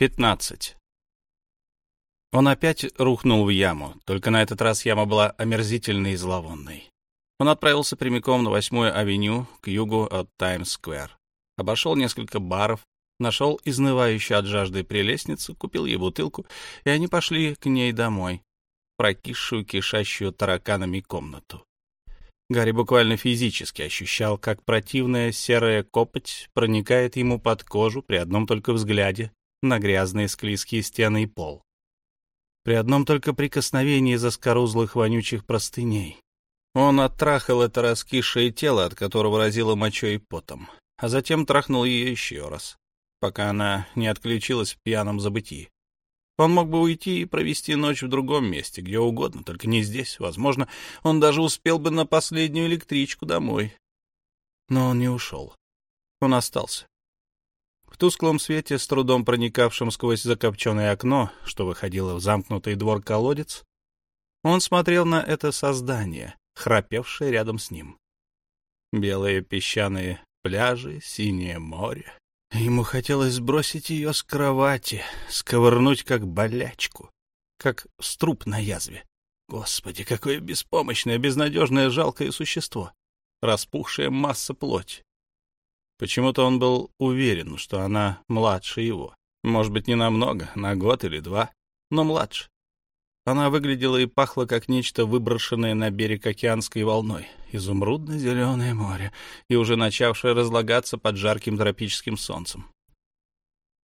15. Он опять рухнул в яму, только на этот раз яма была омерзительной и зловонной. Он отправился прямиком на 8-ю авеню к югу от Таймс-сквер. Обошел несколько баров, нашел изнывающую от жажды прелестницу, купил ей бутылку, и они пошли к ней домой, прокисшую, кишащую тараканами комнату. Гарри буквально физически ощущал, как противная серая копоть проникает ему под кожу при одном только взгляде на грязные склизкие стены и пол. При одном только прикосновении заскорузлых вонючих простыней. Он оттрахал это раскисшее тело, от которого разило мочой и потом, а затем трахнул ее еще раз, пока она не отключилась в пьяном забытии. Он мог бы уйти и провести ночь в другом месте, где угодно, только не здесь. Возможно, он даже успел бы на последнюю электричку домой. Но он не ушел. Он остался. В тусклом свете, с трудом проникавшем сквозь закопченное окно, что выходило в замкнутый двор-колодец, он смотрел на это создание, храпевшее рядом с ним. Белые песчаные пляжи, синее море. Ему хотелось сбросить ее с кровати, сковырнуть как болячку, как струп на язве. Господи, какое беспомощное, безнадежное, жалкое существо! Распухшая масса плоти. Почему-то он был уверен, что она младше его. Может быть, не намного, на год или два, но младше. Она выглядела и пахла, как нечто выброшенное на берег океанской волной. Изумрудно-зеленое море, и уже начавшее разлагаться под жарким тропическим солнцем.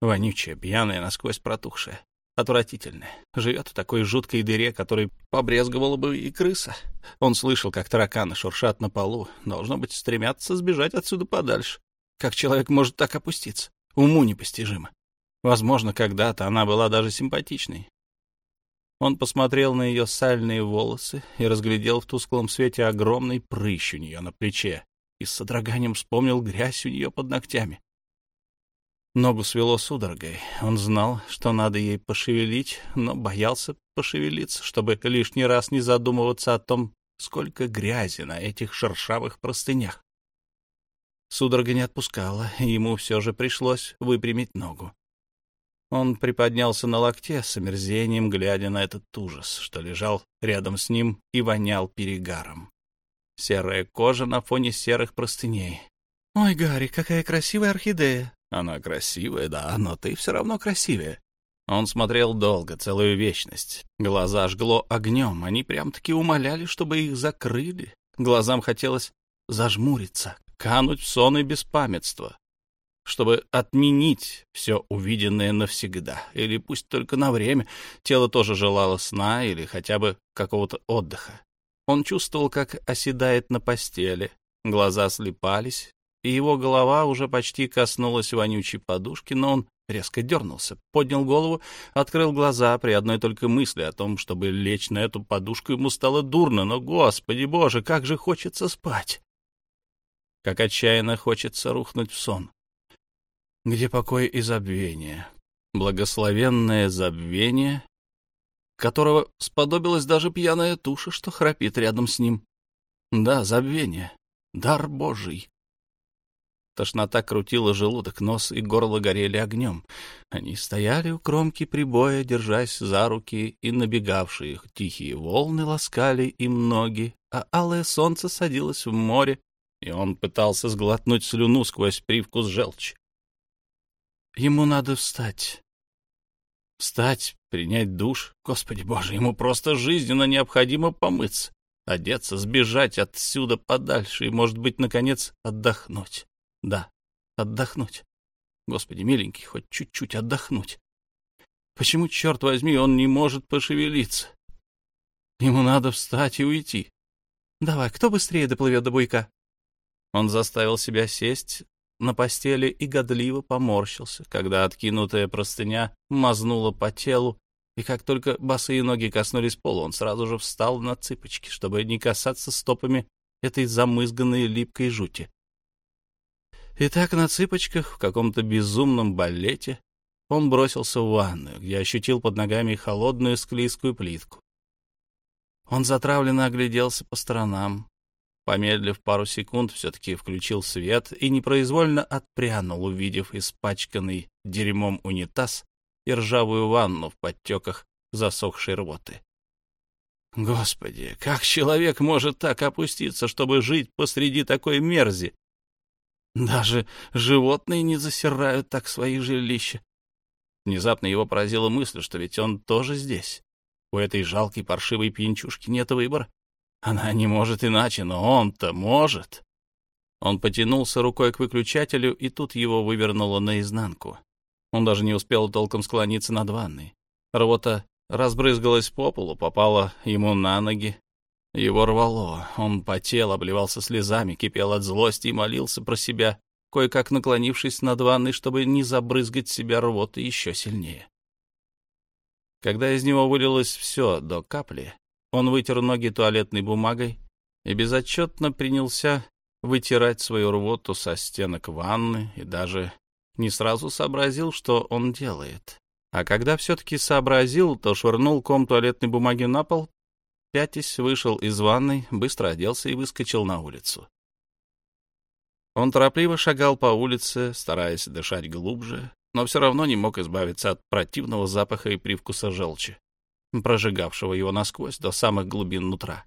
Вонючая, пьяная, насквозь протухшая. Отвратительная. Живет в такой жуткой дыре, которой побрезговала бы и крыса. Он слышал, как тараканы шуршат на полу. Должно быть, стремятся сбежать отсюда подальше. Как человек может так опуститься? Уму непостижимо. Возможно, когда-то она была даже симпатичной. Он посмотрел на ее сальные волосы и разглядел в тусклом свете огромный прыщ у нее на плече и с содроганием вспомнил грязь у нее под ногтями. Ногу свело судорогой. Он знал, что надо ей пошевелить, но боялся пошевелиться, чтобы лишний раз не задумываться о том, сколько грязи на этих шершавых простынях. Судорога не отпускала, и ему все же пришлось выпрямить ногу. Он приподнялся на локте с омерзением, глядя на этот ужас, что лежал рядом с ним и вонял перегаром. Серая кожа на фоне серых простыней. «Ой, Гарри, какая красивая орхидея!» «Она красивая, да, но ты все равно красивее». Он смотрел долго, целую вечность. Глаза жгло огнем, они прям-таки умоляли, чтобы их закрыли. Глазам хотелось зажмуриться, кануть в сон и беспамятство, чтобы отменить все увиденное навсегда, или пусть только на время. Тело тоже желало сна или хотя бы какого-то отдыха. Он чувствовал, как оседает на постели, глаза слепались, и его голова уже почти коснулась вонючей подушки, но он резко дернулся, поднял голову, открыл глаза при одной только мысли о том, чтобы лечь на эту подушку, ему стало дурно, но, господи боже, как же хочется спать! Как отчаянно хочется рухнуть в сон. Где покой и забвение, благословенное забвение, которого сподобилась даже пьяная туша, что храпит рядом с ним. Да, забвение, дар Божий. Тошнота крутила желудок, нос и горло горели огнем. Они стояли у кромки прибоя, держась за руки, и набегавшие тихие волны ласкали им ноги, а алое солнце садилось в море, и он пытался сглотнуть слюну сквозь привкус желчи. Ему надо встать. Встать, принять душ. Господи боже, ему просто жизненно необходимо помыться, одеться, сбежать отсюда подальше и, может быть, наконец, отдохнуть. Да, отдохнуть. Господи, миленький, хоть чуть-чуть отдохнуть. Почему, черт возьми, он не может пошевелиться? Ему надо встать и уйти. Давай, кто быстрее доплывет до буйка? Он заставил себя сесть на постели и годливо поморщился, когда откинутая простыня мазнула по телу, и как только босые ноги коснулись пола, он сразу же встал на цыпочки, чтобы не касаться стопами этой замызганной липкой жути. И так на цыпочках, в каком-то безумном балете, он бросился в ванную, где ощутил под ногами холодную склизкую плитку. Он затравленно огляделся по сторонам, Помедлив пару секунд, все-таки включил свет и непроизвольно отпрянул, увидев испачканный дерьмом унитаз и ржавую ванну в подтеках засохшей рвоты. Господи, как человек может так опуститься, чтобы жить посреди такой мерзи? Даже животные не засирают так свои жилища. Внезапно его поразила мысль, что ведь он тоже здесь. У этой жалкой паршивой пьянчушки нет выбора. Она не может иначе, но он-то может. Он потянулся рукой к выключателю, и тут его вывернуло наизнанку. Он даже не успел толком склониться над ванной. Рвота разбрызгалась по полу, попала ему на ноги. Его рвало, он потел, обливался слезами, кипел от злости и молился про себя, кое-как наклонившись над ванной, чтобы не забрызгать себя рвотой еще сильнее. Когда из него вылилось все до капли, он вытер ноги туалетной бумагой и безотчетно принялся вытирать свою рвоту со стенок ванны и даже не сразу сообразил, что он делает. А когда все-таки сообразил, то швырнул ком туалетной бумаги на пол, пятясь, вышел из ванной, быстро оделся и выскочил на улицу. Он торопливо шагал по улице, стараясь дышать глубже, но все равно не мог избавиться от противного запаха и привкуса желчи, прожигавшего его насквозь до самых глубин нутра.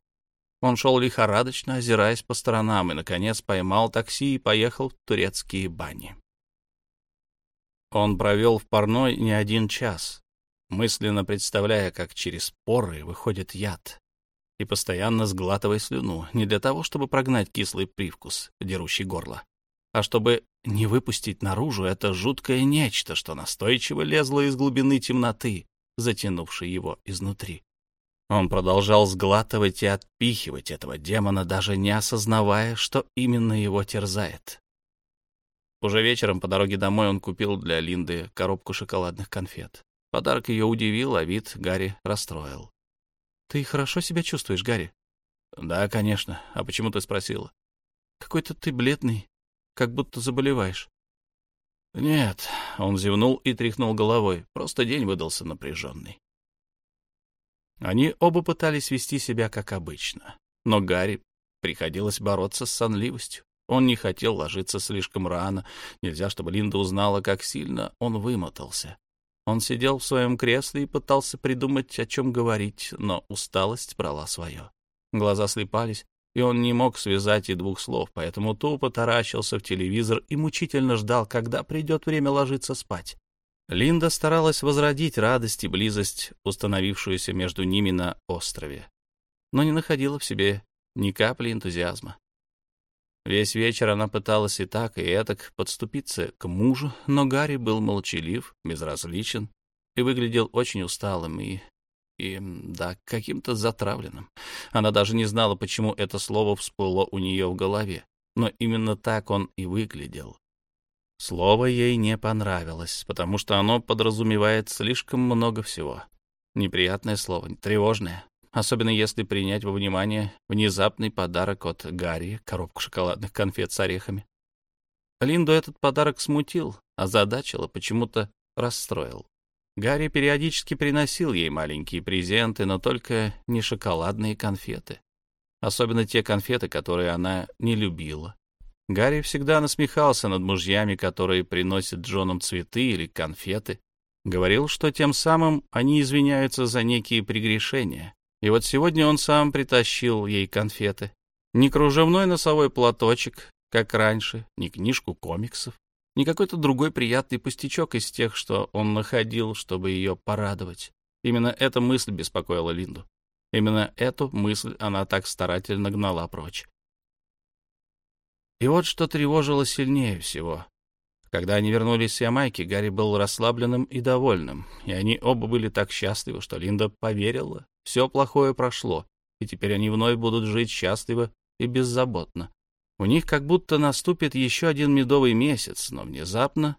Он шел лихорадочно, озираясь по сторонам, и, наконец, поймал такси и поехал в турецкие бани. Он провел в парной не один час, мысленно представляя, как через поры выходит яд, и постоянно сглатывая слюну, не для того, чтобы прогнать кислый привкус, дерущий горло, а чтобы не выпустить наружу это жуткое нечто, что настойчиво лезло из глубины темноты, затянувшей его изнутри. Он продолжал сглатывать и отпихивать этого демона, даже не осознавая, что именно его терзает. Уже вечером по дороге домой он купил для Линды коробку шоколадных конфет. Подарок ее удивил, а вид Гарри расстроил. — Ты хорошо себя чувствуешь, Гарри? — Да, конечно. А почему ты спросила? — Какой-то ты бледный, как будто заболеваешь. — Нет, — он зевнул и тряхнул головой. Просто день выдался напряженный. Они оба пытались вести себя как обычно, но Гарри приходилось бороться с сонливостью. Он не хотел ложиться слишком рано. Нельзя, чтобы Линда узнала, как сильно он вымотался. Он сидел в своем кресле и пытался придумать, о чем говорить, но усталость брала свое. Глаза слепались, и он не мог связать и двух слов, поэтому тупо таращился в телевизор и мучительно ждал, когда придет время ложиться спать. Линда старалась возродить радость и близость, установившуюся между ними на острове, но не находила в себе ни капли энтузиазма. Весь вечер она пыталась и так, и этак подступиться к мужу, но Гарри был молчалив, безразличен и выглядел очень усталым и, и да, каким-то затравленным. Она даже не знала, почему это слово всплыло у нее в голове, но именно так он и выглядел. Слово ей не понравилось, потому что оно подразумевает слишком много всего. Неприятное слово, тревожное, особенно если принять во внимание внезапный подарок от Гарри, коробку шоколадных конфет с орехами. Линду этот подарок смутил, озадачил и почему-то расстроил. Гарри периодически приносил ей маленькие презенты, но только не шоколадные конфеты. Особенно те конфеты, которые она не любила Гарри всегда насмехался над мужьями, которые приносят Джонам цветы или конфеты. Говорил, что тем самым они извиняются за некие прегрешения. И вот сегодня он сам притащил ей конфеты. Не кружевной носовой платочек, как раньше, не книжку комиксов, не какой-то другой приятный пустячок из тех, что он находил, чтобы ее порадовать. Именно эта мысль беспокоила Линду. Именно эту мысль она так старательно гнала прочь. И вот что тревожило сильнее всего. Когда они вернулись с Ямайки, Гарри был расслабленным и довольным, и они оба были так счастливы, что Линда поверила, все плохое прошло, и теперь они вновь будут жить счастливо и беззаботно. У них как будто наступит еще один медовый месяц, но внезапно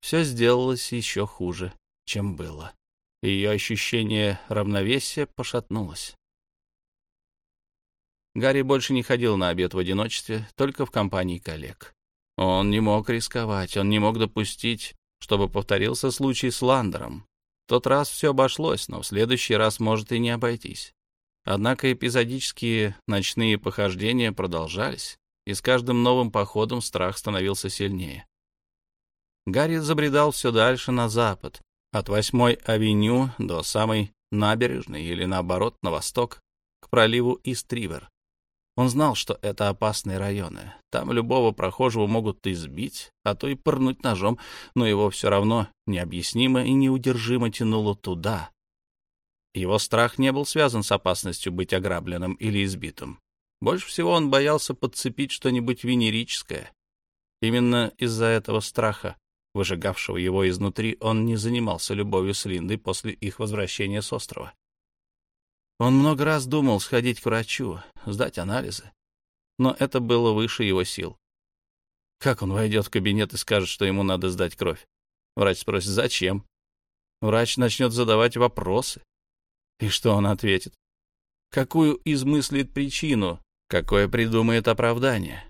все сделалось еще хуже, чем было. Ее ощущение равновесия пошатнулось. Гарри больше не ходил на обед в одиночестве, только в компании коллег. Он не мог рисковать, он не мог допустить, чтобы повторился случай с Ландером. В тот раз все обошлось, но в следующий раз может и не обойтись. Однако эпизодические ночные похождения продолжались, и с каждым новым походом страх становился сильнее. Гарри забредал все дальше на запад, От 8-й авеню до самой набережной или, наоборот, на восток, к проливу Истривер. Он знал, что это опасные районы. Там любого прохожего могут избить, а то и пырнуть ножом, но его все равно необъяснимо и неудержимо тянуло туда. Его страх не был связан с опасностью быть ограбленным или избитым. Больше всего он боялся подцепить что-нибудь венерическое. Именно из-за этого страха, выжигавшего его изнутри, он не занимался любовью с Линдой после их возвращения с острова. Он много раз думал сходить к врачу, сдать анализы, но это было выше его сил. Как он войдет в кабинет и скажет, что ему надо сдать кровь? Врач спросит, зачем? Врач начнет задавать вопросы. И что он ответит? Какую измыслит причину, какое придумает оправдание?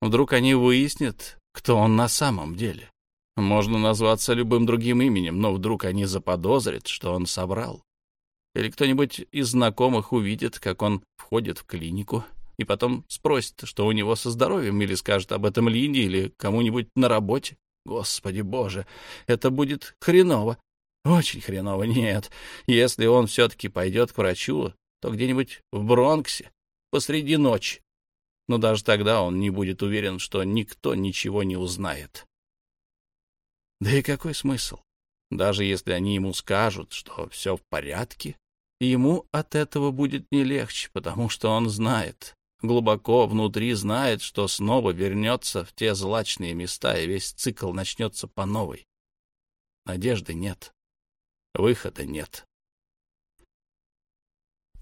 Вдруг они выяснят, кто он на самом деле. Можно назваться любым другим именем, но вдруг они заподозрят, что он соврал. Или кто-нибудь из знакомых увидит, как он входит в клинику, и потом спросит, что у него со здоровьем, или скажет об этом Линде или кому-нибудь на работе. Господи боже, это будет хреново. Очень хреново, нет. Если он все-таки пойдет к врачу, то где-нибудь в Бронксе, посреди ночи. Но даже тогда он не будет уверен, что никто ничего не узнает. Да и какой смысл? Даже если они ему скажут, что все в порядке, ему от этого будет не легче, потому что он знает, глубоко внутри знает, что снова вернется в те злачные места, и весь цикл начнется по новой. Надежды нет, выхода нет.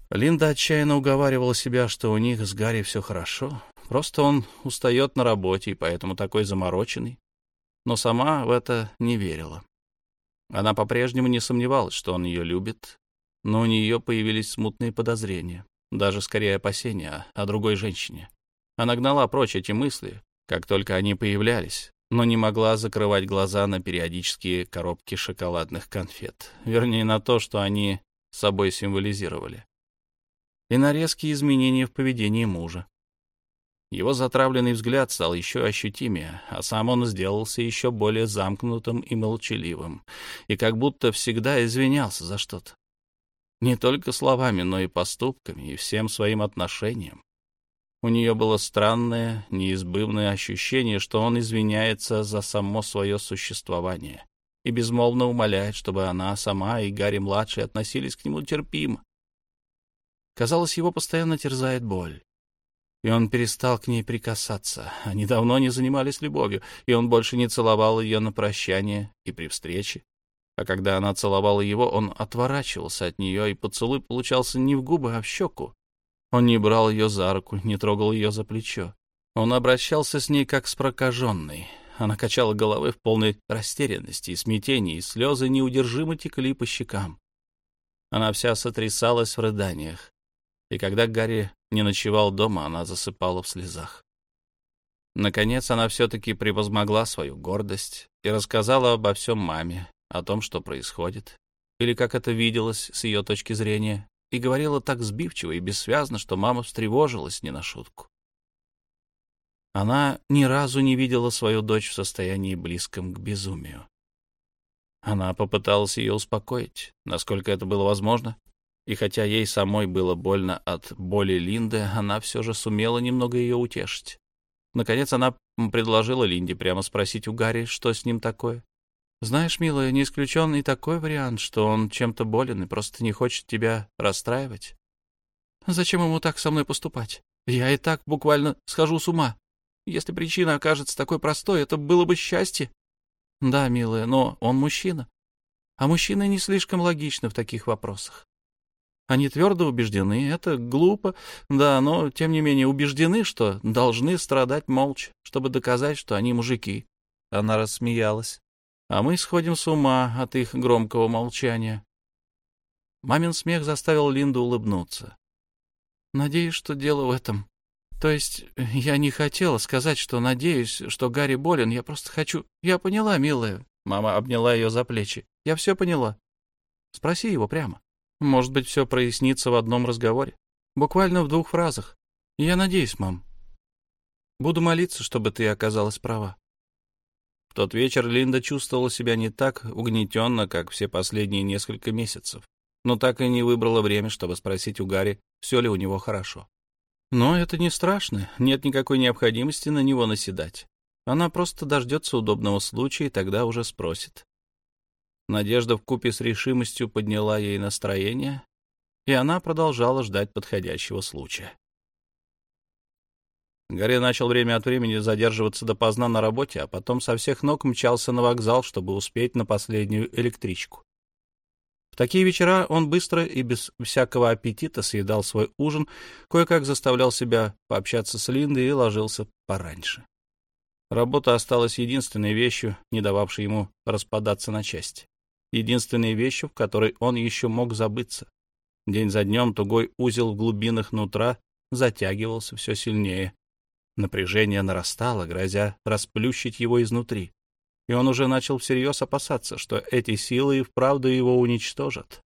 Линда отчаянно уговаривала себя, что у них с Гарри все хорошо, просто он устает на работе и поэтому такой замороченный, но сама в это не верила. Она по-прежнему не сомневалась, что он ее любит, но у нее появились смутные подозрения, даже скорее опасения о, другой женщине. Она гнала прочь эти мысли, как только они появлялись, но не могла закрывать глаза на периодические коробки шоколадных конфет, вернее, на то, что они собой символизировали, и на резкие изменения в поведении мужа. Его затравленный взгляд стал еще ощутимее, а сам он сделался еще более замкнутым и молчаливым, и как будто всегда извинялся за что-то. Не только словами, но и поступками, и всем своим отношением. У нее было странное, неизбывное ощущение, что он извиняется за само свое существование и безмолвно умоляет, чтобы она сама и Гарри-младший относились к нему терпимо. Казалось, его постоянно терзает боль и он перестал к ней прикасаться. Они давно не занимались любовью, и он больше не целовал ее на прощание и при встрече. А когда она целовала его, он отворачивался от нее, и поцелуй получался не в губы, а в щеку. Он не брал ее за руку, не трогал ее за плечо. Он обращался с ней как с прокаженной. Она качала головой в полной растерянности и смятении, и слезы неудержимо текли по щекам. Она вся сотрясалась в рыданиях. И когда Гарри не ночевал дома, она засыпала в слезах. Наконец она все-таки превозмогла свою гордость и рассказала обо всем маме, о том, что происходит, или как это виделось с ее точки зрения, и говорила так сбивчиво и бессвязно, что мама встревожилась не на шутку. Она ни разу не видела свою дочь в состоянии близком к безумию. Она попыталась ее успокоить, насколько это было возможно, и хотя ей самой было больно от боли Линды, она все же сумела немного ее утешить. Наконец она предложила Линде прямо спросить у Гарри, что с ним такое. «Знаешь, милая, не исключен и такой вариант, что он чем-то болен и просто не хочет тебя расстраивать. Зачем ему так со мной поступать? Я и так буквально схожу с ума. Если причина окажется такой простой, это было бы счастье. Да, милая, но он мужчина. А мужчины не слишком логичны в таких вопросах. Они твердо убеждены, это глупо, да, но тем не менее убеждены, что должны страдать молча, чтобы доказать, что они мужики. Она рассмеялась. А мы сходим с ума от их громкого молчания. Мамин смех заставил Линду улыбнуться. Надеюсь, что дело в этом. То есть я не хотела сказать, что надеюсь, что Гарри болен, я просто хочу... Я поняла, милая. Мама обняла ее за плечи. Я все поняла. Спроси его прямо. Может быть, все прояснится в одном разговоре. Буквально в двух фразах. Я надеюсь, мам. Буду молиться, чтобы ты оказалась права. тот вечер Линда чувствовала себя не так угнетенно, как все последние несколько месяцев, но так и не выбрала время, чтобы спросить у Гарри, все ли у него хорошо. Но это не страшно, нет никакой необходимости на него наседать. Она просто дождется удобного случая и тогда уже спросит. Надежда в купе с решимостью подняла ей настроение, и она продолжала ждать подходящего случая. Гарри начал время от времени задерживаться допоздна на работе, а потом со всех ног мчался на вокзал, чтобы успеть на последнюю электричку. В такие вечера он быстро и без всякого аппетита съедал свой ужин, кое-как заставлял себя пообщаться с Линдой и ложился пораньше. Работа осталась единственной вещью, не дававшей ему распадаться на части. Единственной вещью, в которой он еще мог забыться. День за днем тугой узел в глубинах нутра затягивался все сильнее, Напряжение нарастало, грозя расплющить его изнутри. И он уже начал всерьез опасаться, что эти силы и вправду его уничтожат.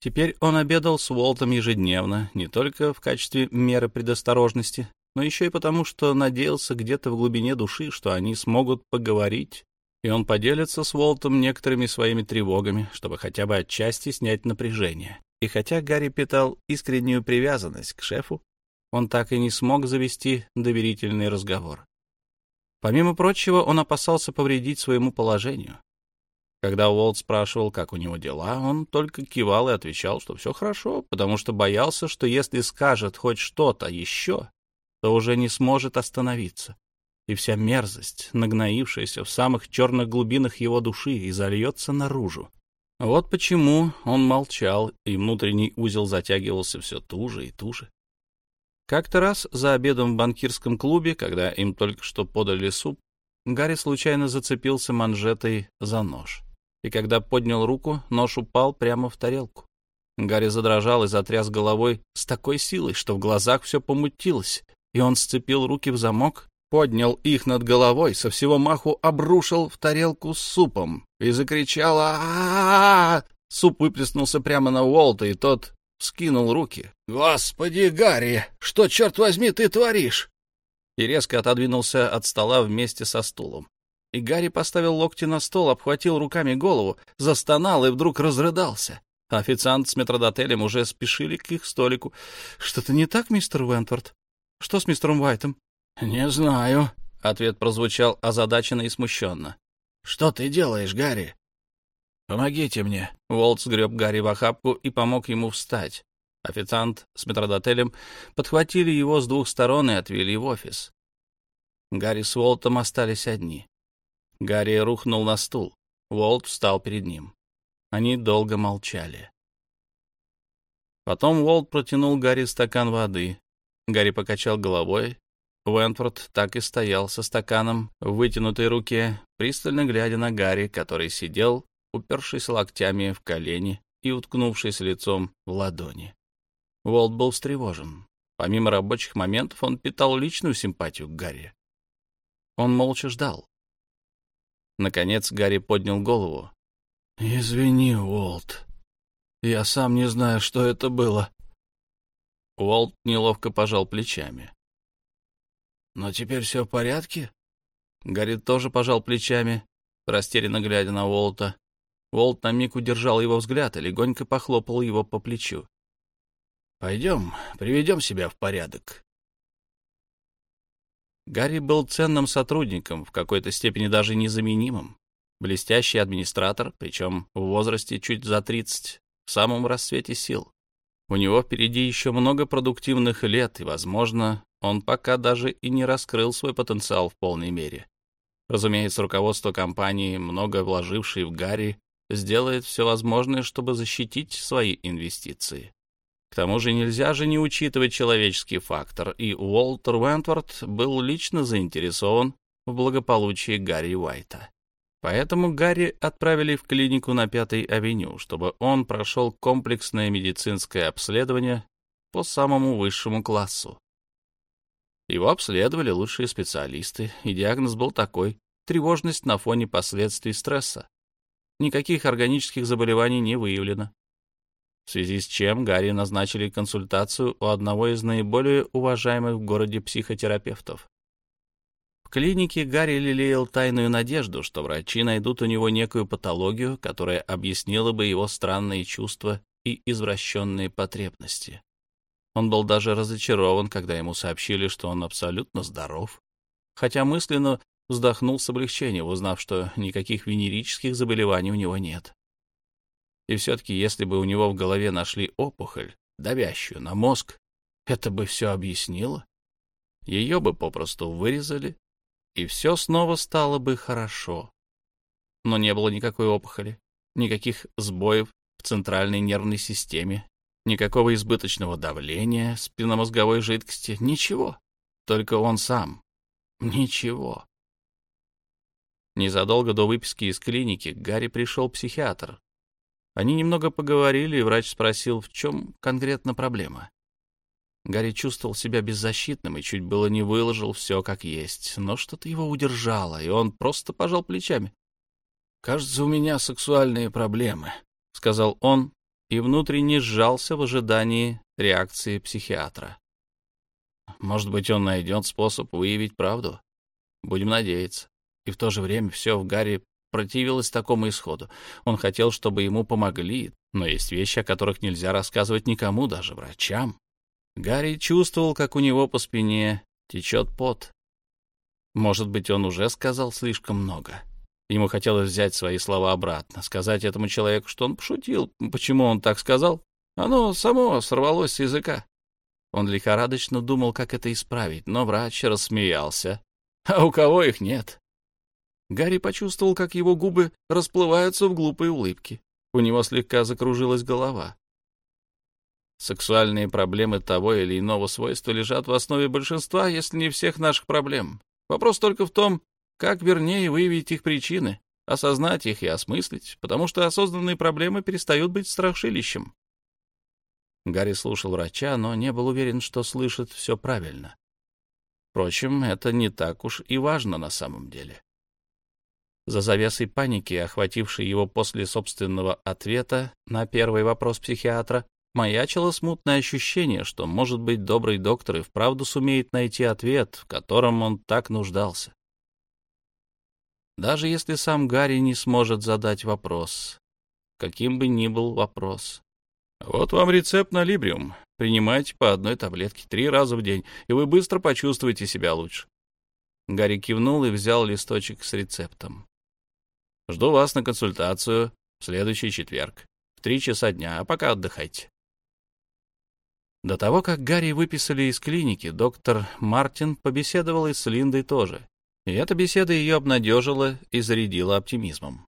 Теперь он обедал с Уолтом ежедневно, не только в качестве меры предосторожности, но еще и потому, что надеялся где-то в глубине души, что они смогут поговорить, и он поделится с Уолтом некоторыми своими тревогами, чтобы хотя бы отчасти снять напряжение. И хотя Гарри питал искреннюю привязанность к шефу, он так и не смог завести доверительный разговор. Помимо прочего, он опасался повредить своему положению. Когда Уолт спрашивал, как у него дела, он только кивал и отвечал, что все хорошо, потому что боялся, что если скажет хоть что-то еще, то уже не сможет остановиться, и вся мерзость, нагноившаяся в самых черных глубинах его души, изольется наружу. Вот почему он молчал, и внутренний узел затягивался все туже и туже. Как-то раз за обедом в банкирском клубе, когда им только что подали суп, Гарри случайно зацепился манжетой за нож. И когда поднял руку, нож упал прямо в тарелку. Гарри задрожал и затряс головой с такой силой, что в глазах все помутилось, и он сцепил руки в замок, поднял их над головой, со всего маху обрушил в тарелку с супом и закричал а, -а, -а, -а Суп выплеснулся прямо на Уолта, и тот скинул руки. «Господи, Гарри, что, черт возьми, ты творишь?» И резко отодвинулся от стола вместе со стулом. И Гарри поставил локти на стол, обхватил руками голову, застонал и вдруг разрыдался. официант с метродотелем уже спешили к их столику. «Что-то не так, мистер Уэнтворд? Что с мистером Уайтом?» «Не знаю», — ответ прозвучал озадаченно и смущенно. «Что ты делаешь, Гарри?» «Помогите мне!» Уолт сгреб Гарри в охапку и помог ему встать. Официант с метродотелем подхватили его с двух сторон и отвели в офис. Гарри с Уолтом остались одни. Гарри рухнул на стул. Уолт встал перед ним. Они долго молчали. Потом Уолт протянул Гарри стакан воды. Гарри покачал головой. Уэнтворд так и стоял со стаканом в вытянутой руке, пристально глядя на Гарри, который сидел упершись локтями в колени и уткнувшись лицом в ладони. Волт был встревожен. Помимо рабочих моментов, он питал личную симпатию к Гарри. Он молча ждал. Наконец Гарри поднял голову. «Извини, Уолт. Я сам не знаю, что это было». Уолт неловко пожал плечами. «Но теперь все в порядке?» Гарри тоже пожал плечами, растерянно глядя на Уолта. Уолт на миг удержал его взгляд и легонько похлопал его по плечу. «Пойдем, приведем себя в порядок». Гарри был ценным сотрудником, в какой-то степени даже незаменимым. Блестящий администратор, причем в возрасте чуть за 30, в самом расцвете сил. У него впереди еще много продуктивных лет, и, возможно, он пока даже и не раскрыл свой потенциал в полной мере. Разумеется, руководство компании, много вложившей в Гарри, сделает все возможное, чтобы защитить свои инвестиции. К тому же нельзя же не учитывать человеческий фактор, и Уолтер Уэнтворд был лично заинтересован в благополучии Гарри Уайта. Поэтому Гарри отправили в клинику на Пятой авеню, чтобы он прошел комплексное медицинское обследование по самому высшему классу. Его обследовали лучшие специалисты, и диагноз был такой — тревожность на фоне последствий стресса. Никаких органических заболеваний не выявлено. В связи с чем Гарри назначили консультацию у одного из наиболее уважаемых в городе психотерапевтов. В клинике Гарри лелеял тайную надежду, что врачи найдут у него некую патологию, которая объяснила бы его странные чувства и извращенные потребности. Он был даже разочарован, когда ему сообщили, что он абсолютно здоров, хотя мысленно вздохнул с облегчением, узнав, что никаких венерических заболеваний у него нет. И все-таки, если бы у него в голове нашли опухоль, давящую на мозг, это бы все объяснило. Ее бы попросту вырезали, и все снова стало бы хорошо. Но не было никакой опухоли, никаких сбоев в центральной нервной системе, никакого избыточного давления спинномозговой жидкости, ничего. Только он сам. Ничего. Незадолго до выписки из клиники к Гарри пришел психиатр. Они немного поговорили, и врач спросил, в чем конкретно проблема. Гарри чувствовал себя беззащитным и чуть было не выложил все как есть, но что-то его удержало, и он просто пожал плечами. «Кажется, у меня сексуальные проблемы», — сказал он, и внутренне сжался в ожидании реакции психиатра. Может быть, он найдет способ выявить правду? Будем надеяться. И в то же время все в Гарри противилось такому исходу. Он хотел, чтобы ему помогли, но есть вещи, о которых нельзя рассказывать никому, даже врачам. Гарри чувствовал, как у него по спине течет пот. Может быть, он уже сказал слишком много. Ему хотелось взять свои слова обратно, сказать этому человеку, что он пошутил. Почему он так сказал? Оно само сорвалось с языка. Он лихорадочно думал, как это исправить, но врач рассмеялся. А у кого их нет? Гарри почувствовал, как его губы расплываются в глупой улыбке. У него слегка закружилась голова. Сексуальные проблемы того или иного свойства лежат в основе большинства, если не всех наших проблем. Вопрос только в том, как вернее выявить их причины, осознать их и осмыслить, потому что осознанные проблемы перестают быть страшилищем. Гарри слушал врача, но не был уверен, что слышит все правильно. Впрочем, это не так уж и важно на самом деле. За завесой паники, охватившей его после собственного ответа на первый вопрос психиатра, маячило смутное ощущение, что, может быть, добрый доктор и вправду сумеет найти ответ, в котором он так нуждался. Даже если сам Гарри не сможет задать вопрос, каким бы ни был вопрос. Вот вам рецепт на либриум. Принимайте по одной таблетке три раза в день, и вы быстро почувствуете себя лучше. Гарри кивнул и взял листочек с рецептом. Жду вас на консультацию в следующий четверг в три часа дня, а пока отдыхайте. До того, как Гарри выписали из клиники, доктор Мартин побеседовал и с Линдой тоже. И эта беседа ее обнадежила и зарядила оптимизмом.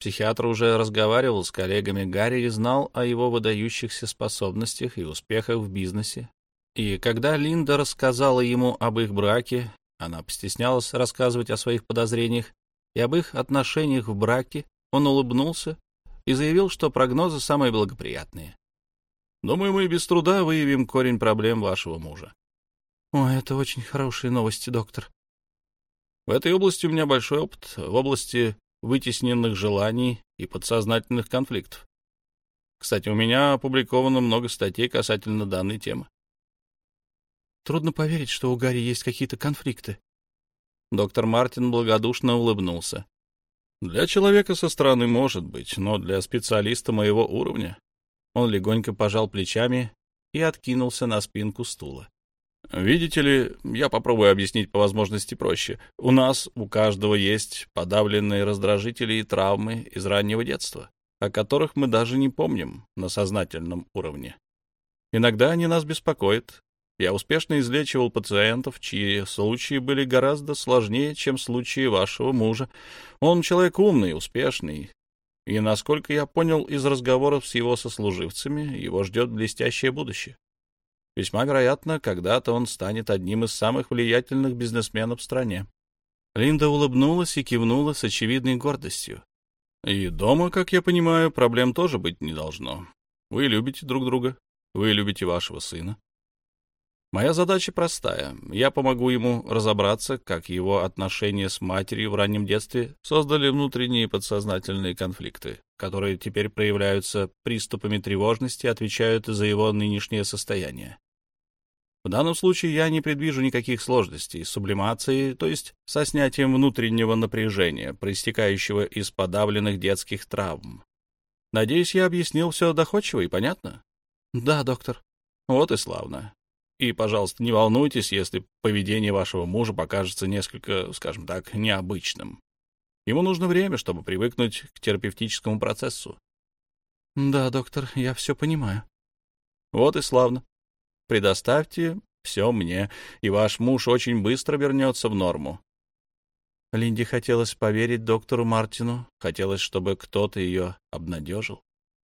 Психиатр уже разговаривал с коллегами Гарри и знал о его выдающихся способностях и успехах в бизнесе. И когда Линда рассказала ему об их браке, она постеснялась рассказывать о своих подозрениях и об их отношениях в браке, он улыбнулся и заявил, что прогнозы самые благоприятные. Думаю, мы без труда выявим корень проблем вашего мужа. — О, это очень хорошие новости, доктор. В этой области у меня большой опыт, в области вытесненных желаний и подсознательных конфликтов. Кстати, у меня опубликовано много статей касательно данной темы. Трудно поверить, что у Гарри есть какие-то конфликты. Доктор Мартин благодушно улыбнулся. Для человека со стороны может быть, но для специалиста моего уровня он легонько пожал плечами и откинулся на спинку стула. Видите ли, я попробую объяснить по возможности проще. У нас, у каждого есть подавленные раздражители и травмы из раннего детства, о которых мы даже не помним на сознательном уровне. Иногда они нас беспокоят. Я успешно излечивал пациентов, чьи случаи были гораздо сложнее, чем случаи вашего мужа. Он человек умный, успешный, и, насколько я понял из разговоров с его сослуживцами, его ждет блестящее будущее. Весьма вероятно, когда-то он станет одним из самых влиятельных бизнесменов в стране. Линда улыбнулась и кивнула с очевидной гордостью. И дома, как я понимаю, проблем тоже быть не должно. Вы любите друг друга, вы любите вашего сына. Моя задача простая. Я помогу ему разобраться, как его отношения с матерью в раннем детстве создали внутренние подсознательные конфликты, которые теперь проявляются приступами тревожности и отвечают за его нынешнее состояние. В данном случае я не предвижу никаких сложностей с сублимацией, то есть со снятием внутреннего напряжения, проистекающего из подавленных детских травм. Надеюсь, я объяснил все доходчиво и понятно? — Да, доктор. — Вот и славно. И, пожалуйста, не волнуйтесь, если поведение вашего мужа покажется несколько, скажем так, необычным. Ему нужно время, чтобы привыкнуть к терапевтическому процессу. — Да, доктор, я все понимаю. — Вот и славно. Предоставьте все мне, и ваш муж очень быстро вернется в норму. Линде хотелось поверить доктору Мартину, хотелось, чтобы кто-то ее обнадежил.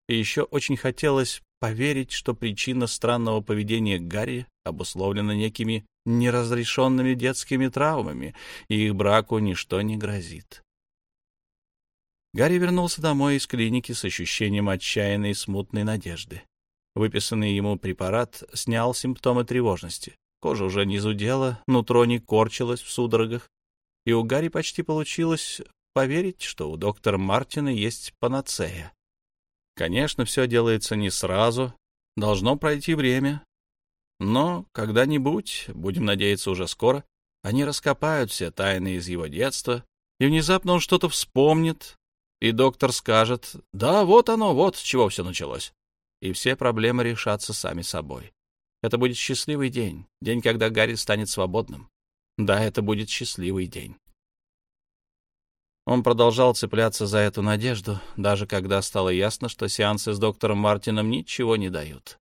И еще очень хотелось поверить, что причина странного поведения Гарри обусловлена некими неразрешенными детскими травмами, и их браку ничто не грозит. Гарри вернулся домой из клиники с ощущением отчаянной и смутной надежды. Выписанный ему препарат снял симптомы тревожности. Кожа уже не зудела, нутро не корчилось в судорогах, и у Гарри почти получилось поверить, что у доктора Мартина есть панацея. Конечно, все делается не сразу, должно пройти время, но когда-нибудь, будем надеяться уже скоро, они раскопают все тайны из его детства, и внезапно он что-то вспомнит, и доктор скажет, да, вот оно, вот с чего все началось. И все проблемы решатся сами собой. Это будет счастливый день, день, когда Гарри станет свободным. Да, это будет счастливый день. Он продолжал цепляться за эту надежду, даже когда стало ясно, что сеансы с доктором Мартином ничего не дают.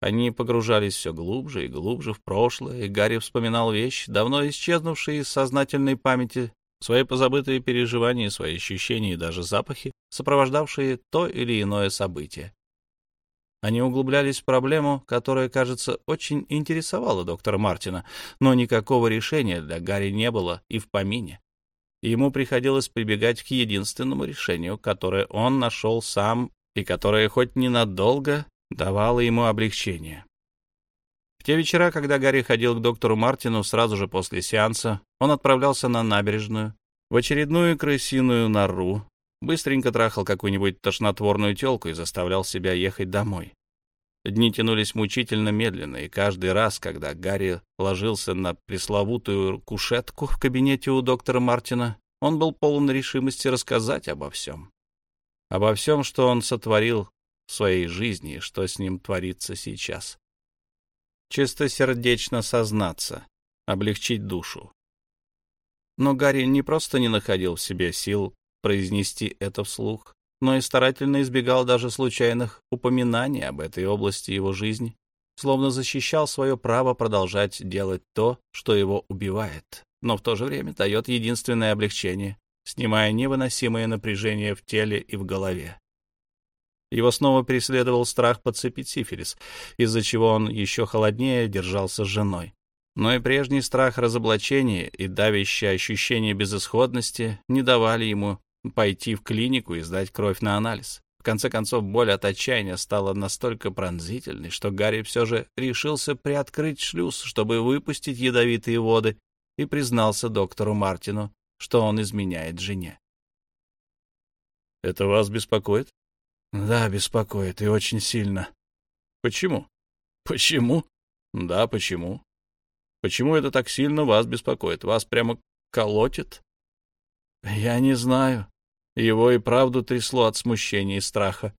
Они погружались все глубже и глубже в прошлое, и Гарри вспоминал вещи, давно исчезнувшие из сознательной памяти, свои позабытые переживания, свои ощущения и даже запахи, сопровождавшие то или иное событие. Они углублялись в проблему, которая, кажется, очень интересовала доктора Мартина, но никакого решения для Гарри не было и в помине. Ему приходилось прибегать к единственному решению, которое он нашел сам и которое хоть ненадолго давало ему облегчение. В те вечера, когда Гарри ходил к доктору Мартину сразу же после сеанса, он отправлялся на набережную, в очередную крысиную нору, быстренько трахал какую-нибудь тошнотворную телку и заставлял себя ехать домой. Дни тянулись мучительно медленно, и каждый раз, когда Гарри ложился на пресловутую кушетку в кабинете у доктора Мартина, он был полон решимости рассказать обо всем. Обо всем, что он сотворил в своей жизни и что с ним творится сейчас. Чистосердечно сознаться, облегчить душу. Но Гарри не просто не находил в себе сил произнести это вслух, но и старательно избегал даже случайных упоминаний об этой области его жизни, словно защищал свое право продолжать делать то, что его убивает, но в то же время дает единственное облегчение, снимая невыносимое напряжение в теле и в голове. Его снова преследовал страх подцепить сифилис, из-за чего он еще холоднее держался с женой. Но и прежний страх разоблачения и давящее ощущение безысходности не давали ему пойти в клинику и сдать кровь на анализ. В конце концов, боль от отчаяния стала настолько пронзительной, что Гарри все же решился приоткрыть шлюз, чтобы выпустить ядовитые воды, и признался доктору Мартину, что он изменяет жене. «Это вас беспокоит?» «Да, беспокоит, и очень сильно». «Почему?» «Почему?» «Да, почему?» «Почему это так сильно вас беспокоит? Вас прямо колотит?» «Я не знаю. Его и правду трясло от смущения и страха.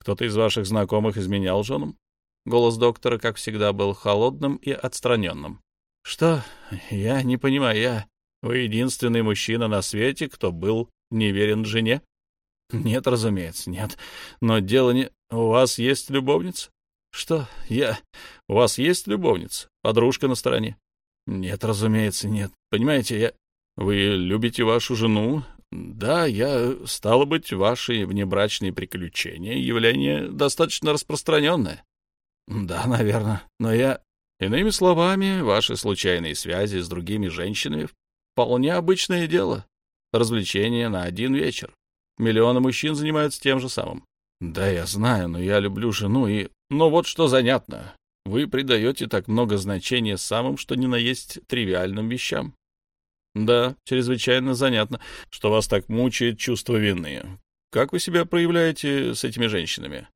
«Кто-то из ваших знакомых изменял женам?» Голос доктора, как всегда, был холодным и отстраненным. «Что? Я не понимаю. Я... Вы единственный мужчина на свете, кто был неверен жене?» «Нет, разумеется, нет. Но дело не... У вас есть любовница?» «Что? Я... У вас есть любовница? Подружка на стороне?» «Нет, разумеется, нет. Понимаете, я... Вы любите вашу жену, да, я, стало быть, ваши внебрачные приключения — явление достаточно распространенное. Да, наверное, но я... Иными словами, ваши случайные связи с другими женщинами — вполне обычное дело. Развлечение на один вечер. Миллионы мужчин занимаются тем же самым. Да, я знаю, но я люблю жену и... Но вот что занятно. Вы придаете так много значения самым, что ни на есть тривиальным вещам. Да, чрезвычайно занятно, что вас так мучает чувство вины. Как вы себя проявляете с этими женщинами?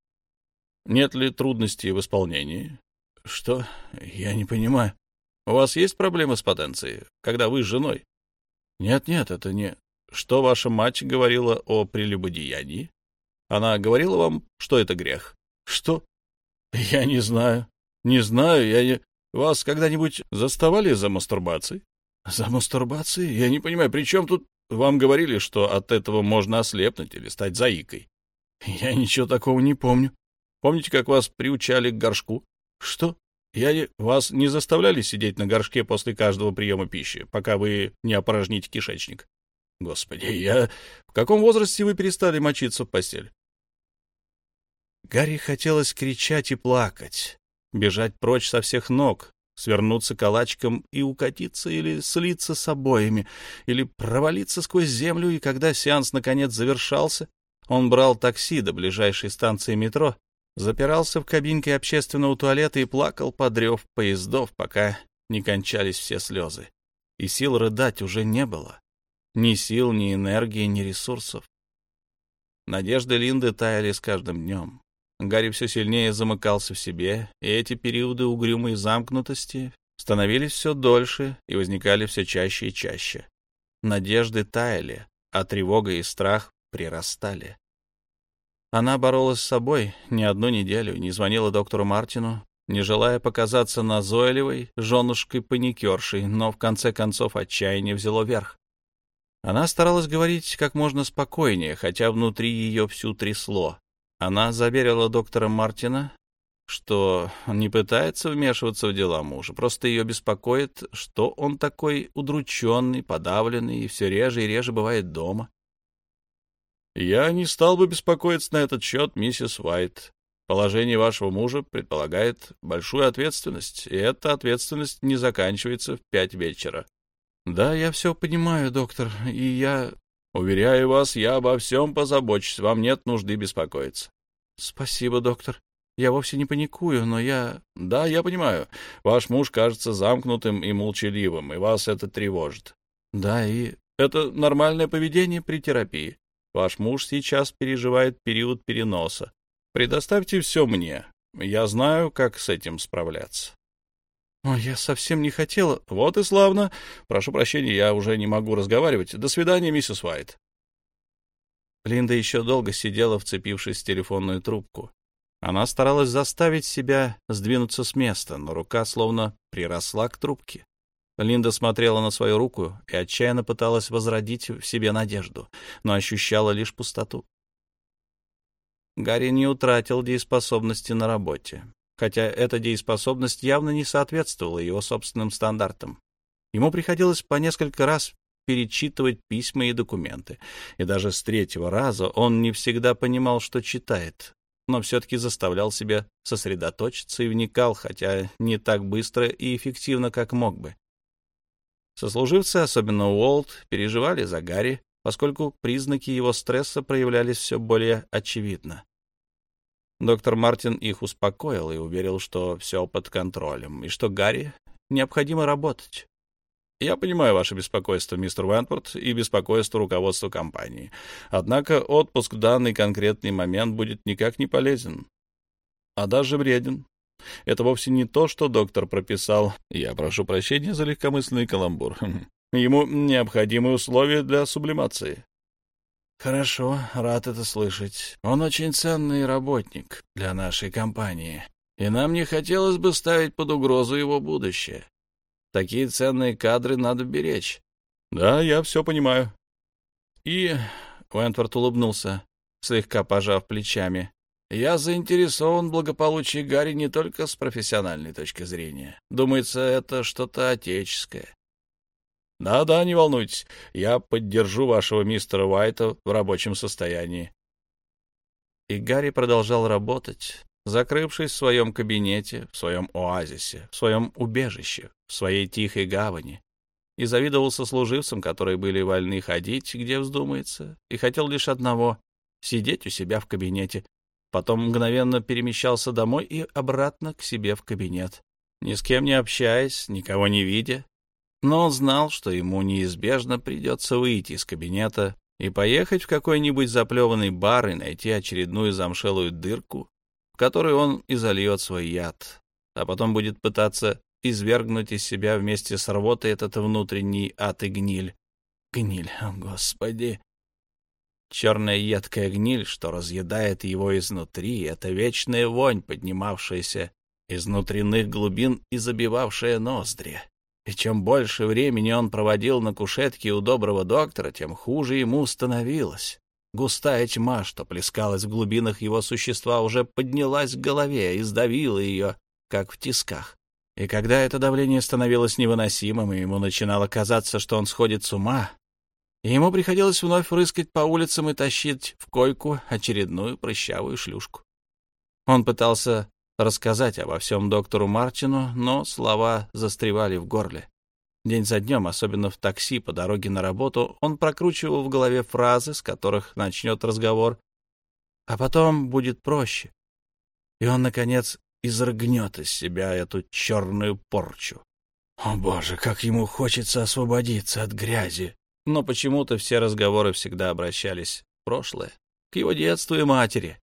Нет ли трудностей в исполнении? Что? Я не понимаю. У вас есть проблемы с потенцией, когда вы с женой? Нет-нет, это не... Что ваша мать говорила о прелюбодеянии? Она говорила вам, что это грех? Что? Я не знаю. Не знаю, я не... Вас когда-нибудь заставали за мастурбацией? За мастурбацией? Я не понимаю, при чем тут... Вам говорили, что от этого можно ослепнуть или стать заикой. Я ничего такого не помню. Помните, как вас приучали к горшку? Что? Я не... Вас не заставляли сидеть на горшке после каждого приема пищи, пока вы не опорожните кишечник? Господи, я... В каком возрасте вы перестали мочиться в постель? Гарри хотелось кричать и плакать, бежать прочь со всех ног, свернуться калачиком и укатиться или слиться с обоями, или провалиться сквозь землю, и когда сеанс наконец завершался, он брал такси до ближайшей станции метро, запирался в кабинке общественного туалета и плакал под рев поездов, пока не кончались все слезы. И сил рыдать уже не было. Ни сил, ни энергии, ни ресурсов. Надежды Линды таяли с каждым днем. Гарри все сильнее замыкался в себе, и эти периоды угрюмой замкнутости становились все дольше и возникали все чаще и чаще. Надежды таяли, а тревога и страх прирастали. Она боролась с собой не одну неделю, не звонила доктору Мартину, не желая показаться назойливой женушкой-паникершей, но в конце концов отчаяние взяло верх. Она старалась говорить как можно спокойнее, хотя внутри ее всю трясло. Она заверила доктора Мартина, что не пытается вмешиваться в дела мужа, просто ее беспокоит, что он такой удрученный, подавленный и все реже и реже бывает дома. «Я не стал бы беспокоиться на этот счет, миссис Уайт. Положение вашего мужа предполагает большую ответственность, и эта ответственность не заканчивается в пять вечера». «Да, я все понимаю, доктор, и я Уверяю вас, я обо всем позабочусь, вам нет нужды беспокоиться. — Спасибо, доктор. Я вовсе не паникую, но я... — Да, я понимаю. Ваш муж кажется замкнутым и молчаливым, и вас это тревожит. — Да, и это нормальное поведение при терапии. Ваш муж сейчас переживает период переноса. Предоставьте все мне. Я знаю, как с этим справляться. «О, я совсем не хотела...» «Вот и славно. Прошу прощения, я уже не могу разговаривать. До свидания, миссис Уайт». Линда еще долго сидела, вцепившись в телефонную трубку. Она старалась заставить себя сдвинуться с места, но рука словно приросла к трубке. Линда смотрела на свою руку и отчаянно пыталась возродить в себе надежду, но ощущала лишь пустоту. Гарри не утратил дееспособности на работе хотя эта дееспособность явно не соответствовала его собственным стандартам. Ему приходилось по несколько раз перечитывать письма и документы, и даже с третьего раза он не всегда понимал, что читает, но все-таки заставлял себя сосредоточиться и вникал, хотя не так быстро и эффективно, как мог бы. Сослуживцы, особенно Уолт, переживали за Гарри, поскольку признаки его стресса проявлялись все более очевидно. Доктор Мартин их успокоил и уверил, что все под контролем, и что Гарри необходимо работать. Я понимаю ваше беспокойство, мистер Вентворд, и беспокойство руководства компании. Однако отпуск в данный конкретный момент будет никак не полезен, а даже вреден. Это вовсе не то, что доктор прописал. Я прошу прощения за легкомысленный каламбур. Ему необходимы условия для сублимации. Хорошо, рад это слышать. Он очень ценный работник для нашей компании, и нам не хотелось бы ставить под угрозу его будущее. Такие ценные кадры надо беречь. Да, я все понимаю. И Уэнтворд улыбнулся, слегка пожав плечами. Я заинтересован в благополучии Гарри не только с профессиональной точки зрения. Думается, это что-то отеческое. Да-да, не волнуйтесь, я поддержу вашего мистера Уайта в рабочем состоянии. И Гарри продолжал работать, закрывшись в своем кабинете, в своем оазисе, в своем убежище, в своей тихой гавани, и завидовал сослуживцам, которые были вольны ходить, где вздумается, и хотел лишь одного — сидеть у себя в кабинете, потом мгновенно перемещался домой и обратно к себе в кабинет, ни с кем не общаясь, никого не видя, но он знал, что ему неизбежно придется выйти из кабинета и поехать в какой-нибудь заплеванный бар и найти очередную замшелую дырку, в которую он и зальет свой яд. а потом будет пытаться извергнуть из себя вместе с рвотой этот внутренний ад и гниль. Гниль, господи! Черная едкая гниль, что разъедает его изнутри, — это вечная вонь, поднимавшаяся из внутренних глубин и забивавшая ноздри. И чем больше времени он проводил на кушетке у доброго доктора, тем хуже ему становилось. Густая тьма, что плескалась в глубинах его существа, уже поднялась к голове и сдавила ее, как в тисках. И когда это давление становилось невыносимым, и ему начинало казаться, что он сходит с ума, ему приходилось вновь рыскать по улицам и тащить в койку очередную прыщавую шлюшку. Он пытался рассказать обо всем доктору Мартину, но слова застревали в горле. День за днем, особенно в такси по дороге на работу, он прокручивал в голове фразы, с которых начнет разговор, а потом будет проще. И он, наконец, изрыгнет из себя эту черную порчу. О, боже, как ему хочется освободиться от грязи, но почему-то все разговоры всегда обращались в прошлое, к его детству и матери.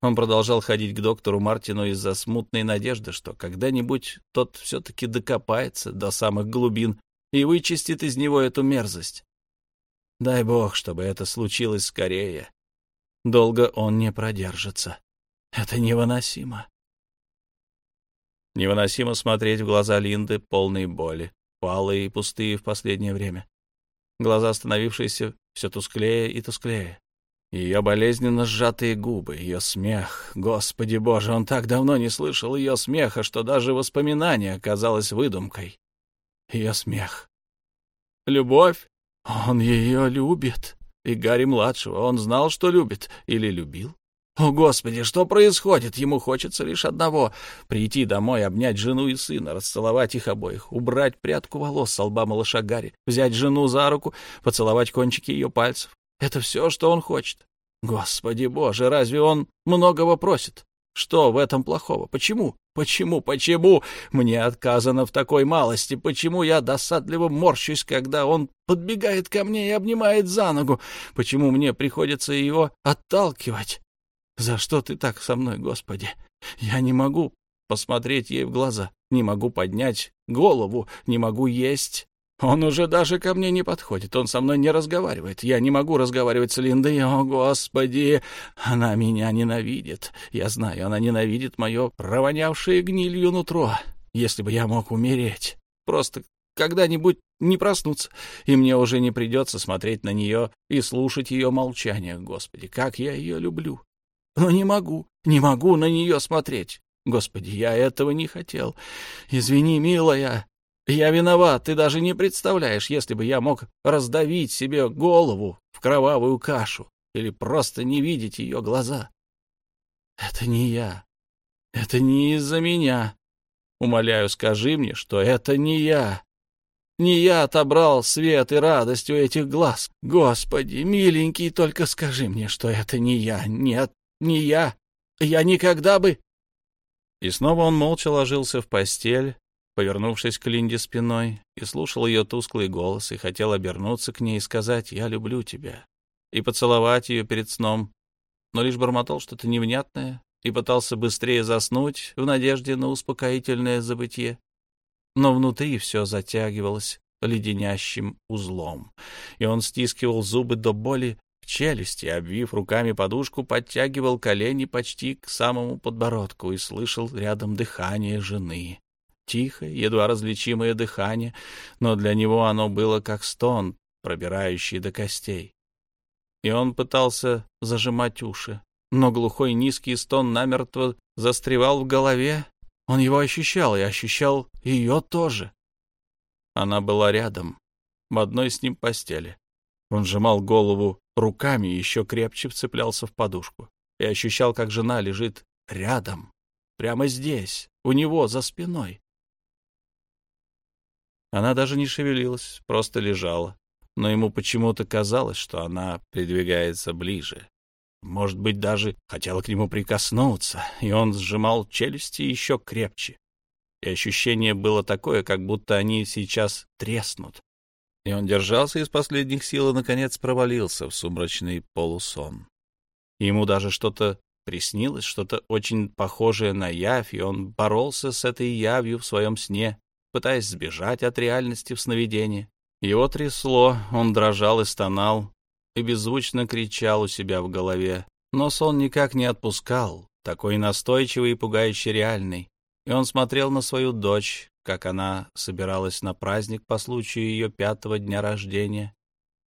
Он продолжал ходить к доктору Мартину из-за смутной надежды, что когда-нибудь тот все-таки докопается до самых глубин и вычистит из него эту мерзость. Дай бог, чтобы это случилось скорее. Долго он не продержится. Это невыносимо. Невыносимо смотреть в глаза Линды, полные боли, палые и пустые в последнее время глаза становившиеся все тусклее и тусклее. Ее болезненно сжатые губы, ее смех. Господи боже, он так давно не слышал ее смеха, что даже воспоминание оказалось выдумкой. Ее смех. Любовь? Он ее любит. И Гарри-младшего он знал, что любит. Или любил? О, Господи, что происходит? Ему хочется лишь одного — прийти домой, обнять жену и сына, расцеловать их обоих, убрать прядку волос с лба малыша Гарри, взять жену за руку, поцеловать кончики ее пальцев. Это все, что он хочет. Господи Боже, разве он многого просит? Что в этом плохого? Почему? Почему? Почему мне отказано в такой малости? Почему я досадливо морщусь, когда он подбегает ко мне и обнимает за ногу? Почему мне приходится его отталкивать? За что ты так со мной, Господи? Я не могу посмотреть ей в глаза, не могу поднять голову, не могу есть. Он уже даже ко мне не подходит, он со мной не разговаривает. Я не могу разговаривать с Линдой. О, Господи, она меня ненавидит. Я знаю, она ненавидит мое провонявшее гнилью нутро. Если бы я мог умереть, просто когда-нибудь не проснуться, и мне уже не придется смотреть на нее и слушать ее молчание. Господи, как я ее люблю! Но не могу, не могу на нее смотреть. Господи, я этого не хотел. Извини, милая, я виноват, ты даже не представляешь, если бы я мог раздавить себе голову в кровавую кашу или просто не видеть ее глаза. Это не я. Это не из-за меня. Умоляю, скажи мне, что это не я. Не я отобрал свет и радость у этих глаз. Господи, миленький, только скажи мне, что это не я. Нет, не я. Я никогда бы...» И снова он молча ложился в постель, повернувшись к Линде спиной, и слушал ее тусклый голос, и хотел обернуться к ней и сказать «Я люблю тебя», и поцеловать ее перед сном, но лишь бормотал что-то невнятное и пытался быстрее заснуть в надежде на успокоительное забытье. Но внутри все затягивалось леденящим узлом, и он стискивал зубы до боли челюсти, обвив руками подушку, подтягивал колени почти к самому подбородку и слышал рядом дыхание жены. Тихое, едва различимое дыхание, но для него оно было как стон, пробирающий до костей. И он пытался зажимать уши, но глухой низкий стон намертво застревал в голове. Он его ощущал и ощущал ее тоже. Она была рядом, в одной с ним постели. Он сжимал голову руками и еще крепче вцеплялся в подушку и ощущал, как жена лежит рядом, прямо здесь, у него за спиной. Она даже не шевелилась, просто лежала, но ему почему-то казалось, что она придвигается ближе. Может быть, даже хотела к нему прикоснуться, и он сжимал челюсти еще крепче. И ощущение было такое, как будто они сейчас треснут, и он держался из последних сил и, наконец, провалился в сумрачный полусон. Ему даже что-то приснилось что-то очень похожее на явь, и он боролся с этой явью в своем сне, пытаясь сбежать от реальности в сновидении. Его трясло, он дрожал и стонал, и беззвучно кричал у себя в голове. Но сон никак не отпускал, такой настойчивый и пугающе реальный. И он смотрел на свою дочь, как она собиралась на праздник по случаю ее пятого дня рождения.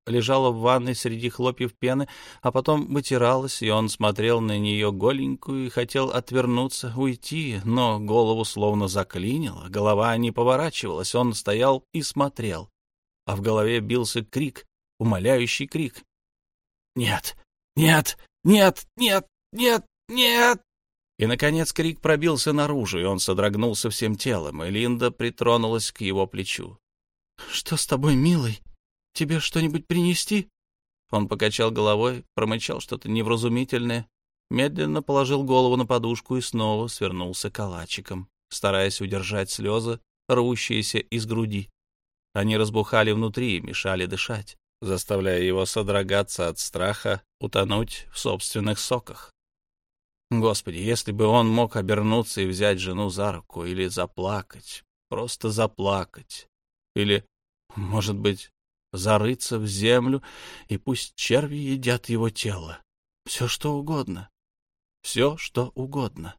Лежала в ванной среди хлопьев пены, а потом вытиралась, и он смотрел на нее голенькую и хотел отвернуться, уйти, но голову словно заклинило, голова не поворачивалась, он стоял и смотрел. А в голове бился крик, умоляющий крик. «Нет! Нет! Нет! Нет! Нет! Нет!» И, наконец, крик пробился наружу, и он содрогнулся всем телом, и Линда притронулась к его плечу. «Что с тобой, милый? Тебе что-нибудь принести?» Он покачал головой, промычал что-то невразумительное, медленно положил голову на подушку и снова свернулся калачиком, стараясь удержать слезы, рвущиеся из груди. Они разбухали внутри и мешали дышать, заставляя его содрогаться от страха утонуть в собственных соках. Господи, если бы он мог обернуться и взять жену за руку, или заплакать, просто заплакать, или, может быть, зарыться в землю, и пусть черви едят его тело. Все, что угодно. Все, что угодно.